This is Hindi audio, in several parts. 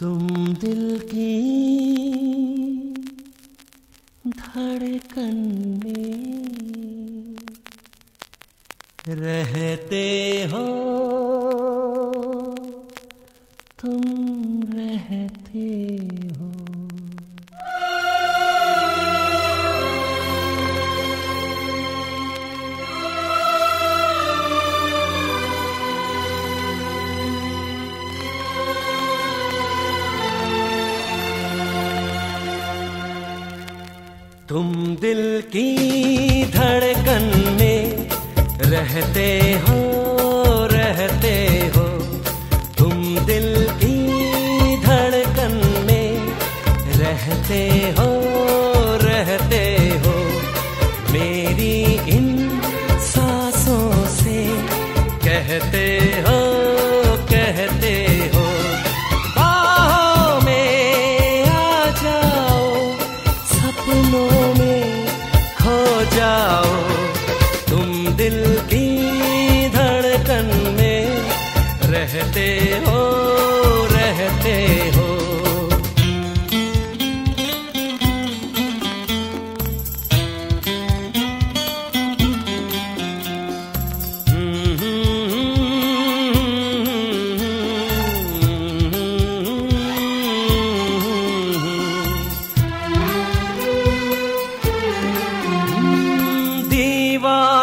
तुम दिल की धड़कन में रहते हो। तुम रहते तुम दिल की धड़कन में रहते हो रहते हो। तुम दिल की धड़कन में रहते हो रहते हो। मेरी इन सांसों से कहते हो कहते हो। बाहों में आ जाओ, सपनों जाओ।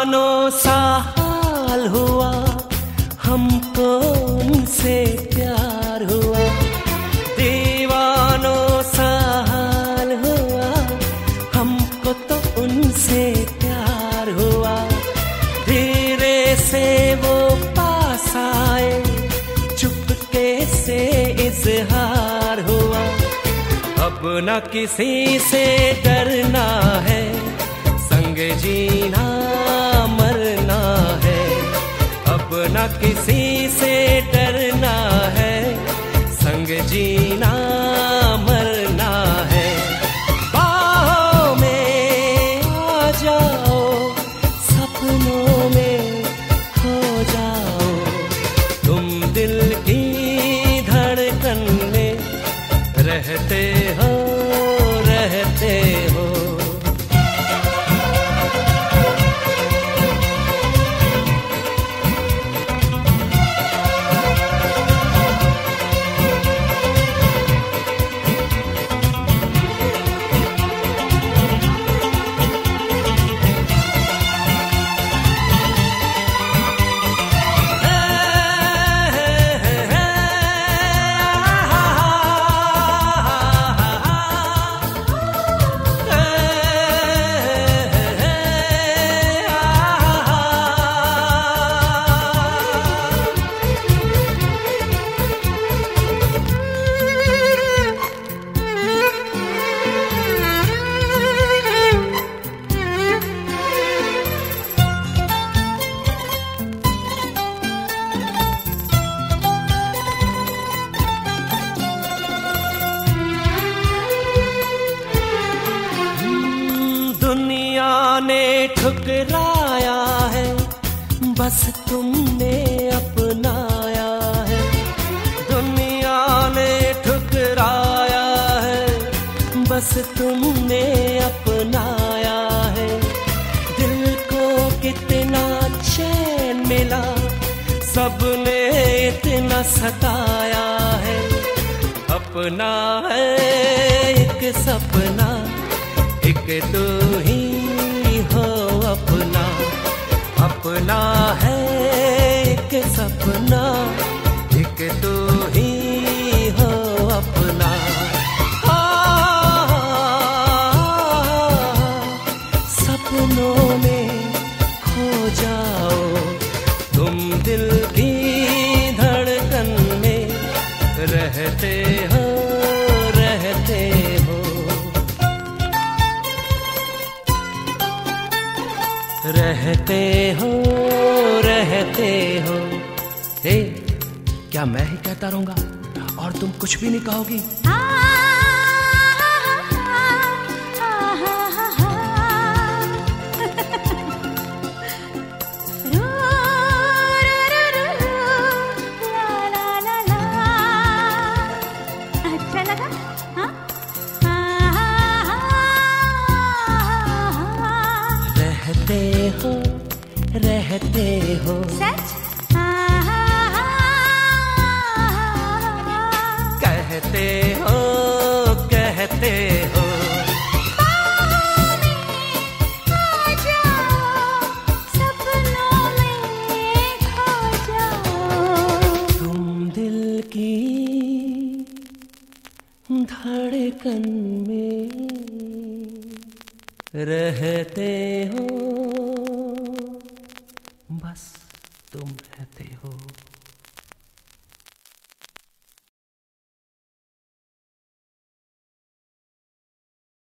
दीवानों सा हाल हुआ, हमको उनसे प्यार हुआ। दीवानों सा हाल हुआ, हमको तो उनसे प्यार हुआ। धीरे से वो पास आए, चुपके से इजहार हुआ। अब न किसी से डरना है, संग जीना किसी से डरना है, संग जीना मरना है। बाहों में आ जाओ, सपनों में खो जाओ। तुम दिल की धड़कन में रहते हो रहते हो। ठुकराया है, बस तुमने अपनाया है। दुनिया ने ठुकराया है, बस तुमने अपनाया है। दिल को कितना चैन मिला, सबने इतना सताया है। अपना है एक सपना, एक तू ही अपना है एक सपना। एक तू ही हो अपना। आ, सपनों में खो जाओ। तुम दिल की धड़कन में रहते हो रहते हो। रहते हो। रहते हो। हे, क्या मैं ही कहता रहूँगा? और तुम कुछ भी नहीं कहोगी? ला धड़कन में रहते हो। बस तुम रहते हो।